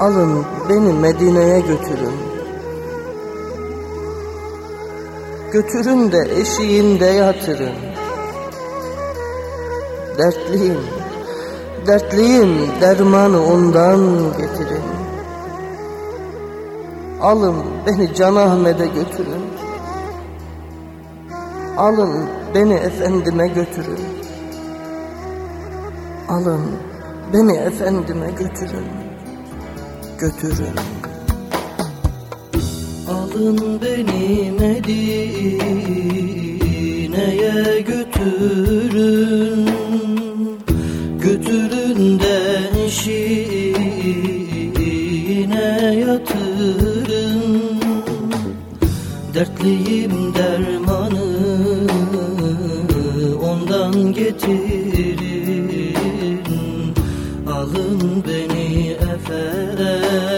Alın beni Medine'ye götürün. Götürün de eşiğinde yatırın. Dertliyim, dertliyim dermanı ondan getirin. Alın beni Can Ahmet'e götürün. Alın beni efendime götürün. Alın beni efendime götürün. Götürün. Alın beni Medine'ye götürün. Götürün de eşiğine yatırın. Dertliyim dermanı ondan getirin Alın beni efendime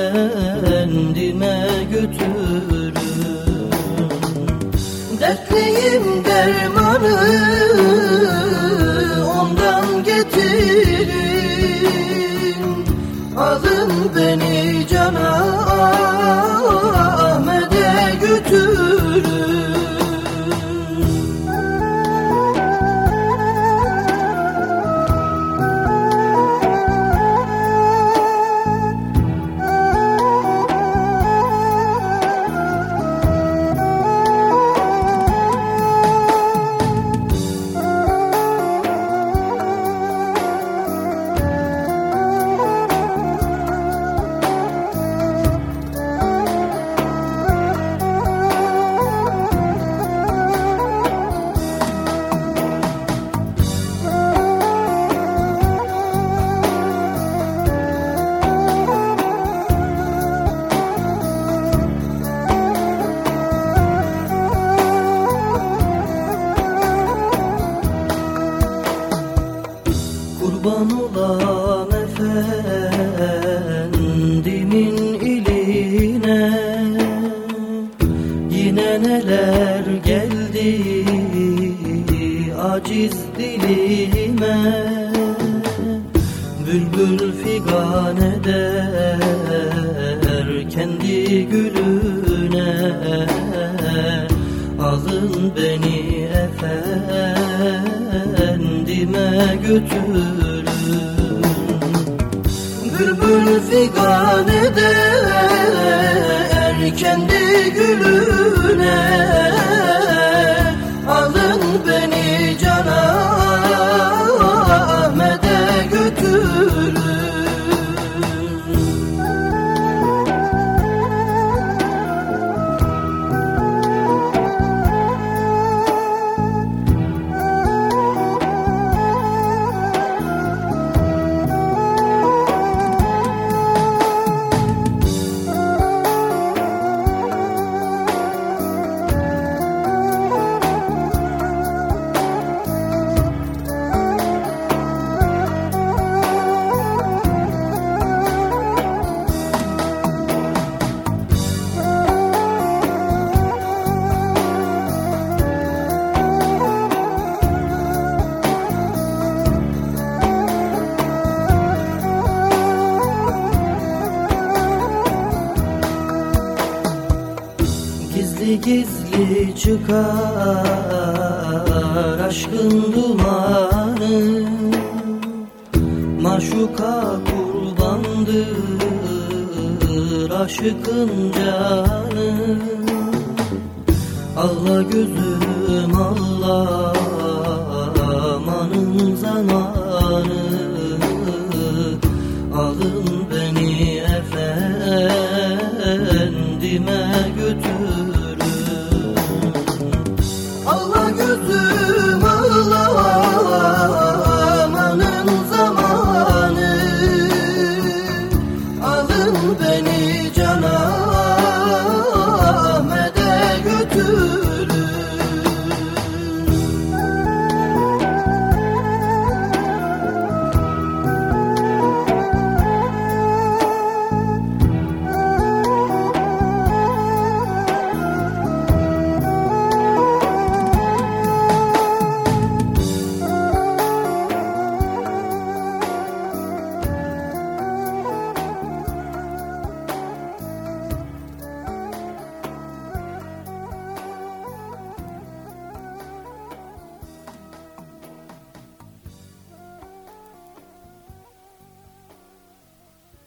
Kurban olan efendimin iline Yine neler geldi aciz dilime? Bülbül figan eder kendi gülüne. Alın beni efendime götürün Bülbül figan eder kendi gülüne Gizli çıkar aşkın dumanı. Maşuka kurbandır aşıkın canı. Allah gözüm Allah amanın zamanı. Alın